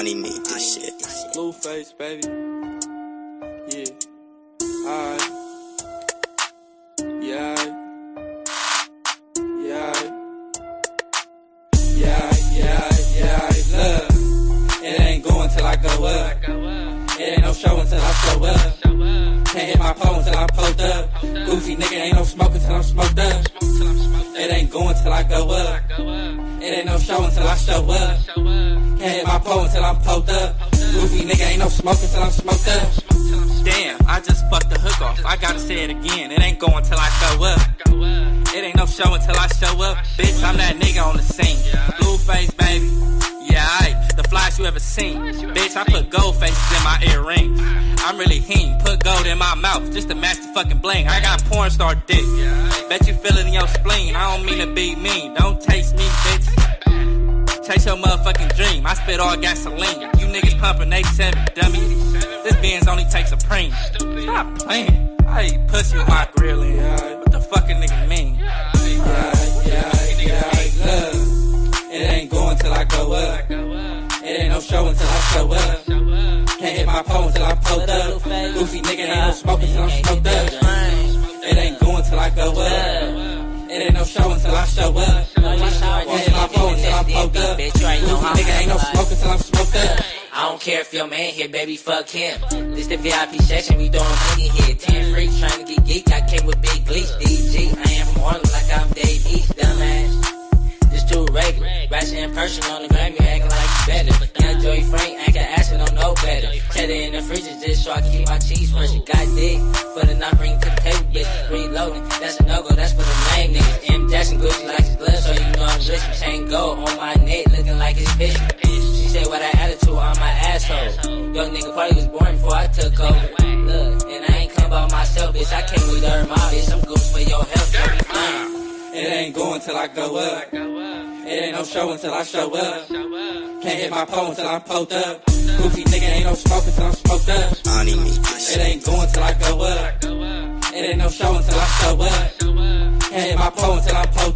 Need me this shit. Blueface, baby. Yeah. Alright. Yeah. Yeah. Yeah, yeah, yeah, look. It ain't going till I go up. It ain't no show until I show up. Can't hit my pole until I'm pulled up. Goofy nigga ain't no smoke until I'm smoked up. It ain't going till I go up. It ain't no show until I show up. Until I'm pulled up. Goofy nigga ain't no until I'm smoked up. Damn, I just fucked the hook off. I gotta say it again. It ain't going till I go up. It ain't no show until I show up. Bitch, I'm that nigga on the scene. Blueface, baby. Yeah, I the flyest you ever seen. Bitch, I put gold faces in my earrings. I'm really heen. Put gold in my mouth just to match the fucking bling. I got porn star dick. Bet you feel it in your spleen. I don't mean to be mean. Don't taste me, bitch. Chase your motherfucking dream. I spit all gasoline. You niggas pumping A7, dummy. This Benz only takes a preem. Stop playing. I eat pussy with my grill. What the fucking nigga mean? Yeah, yeah, yeah. It ain't going till I go up. It ain't no show until I show up. Can't hit my pole until I'm pulled up. Goofy nigga ain't no smoke until I'm smoked up. It ain't going till I go up. It ain't no show until I show up. Care if your man here, baby, fuck him. This the VIP section, we doing money here. Ten freaks trying to get geek, I came with big gleeks. DG, I am from Harlem like I'm Dave East, dumbass. This too regular. Ratchet in person on the gram, you acting like you better. Young Joey Frank, I can ask, don't know better. Cheddar in the fridge is just so I keep my cheese fresh. Got dick for the not bring to the table, bitch. Reloading, that's a no go, that's for the lame niggas. M. Jackson Gucci like his gloves, so you know I'm rich. Chain gold on my neck, looking like it's fish. Came with her, my bitch. I'm good for your health, we. It ain't going till I go up. It ain't no show until I show up. Can't hit my pole until I'm pulled up. Goofy nigga ain't no smoke until I'm smoked up. I need me this It ain't going till I go up. It ain't no show until I show up. Can't hit my pole until I'm pulled